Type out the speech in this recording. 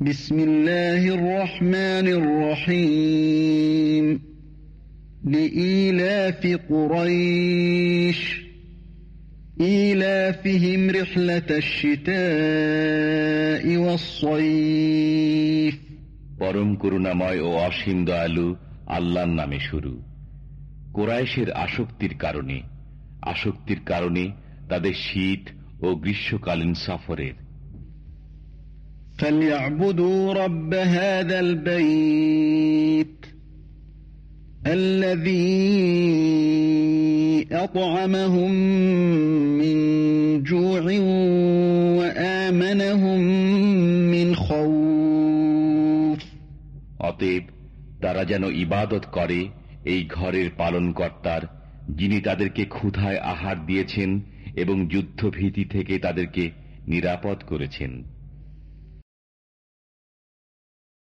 بسم الله الرحمن الرحيم لإيلاف قريش إيلافهم رحلة الشتاء والصيف পরম করুণাময় ও অসীম দয়ালু আল্লাহর নামে শুরু কোরাইশের আসক্তির কারণে আসক্তির কারণে তাদের শীত ও গ্রীষ্মকালীন সফরের فليعبدوا رب هذا البيت الذي أطعمهم من جوع وآمنهم من خوف অতএব তারা যেন ইবাদত করে এই ঘরের পালনকর্তার যিনি তাদেরকে ক্ষুধায় আহার দিয়েছেন এবং যুদ্ধভীতি থেকে তাদেরকে নিরাপদ করেছেন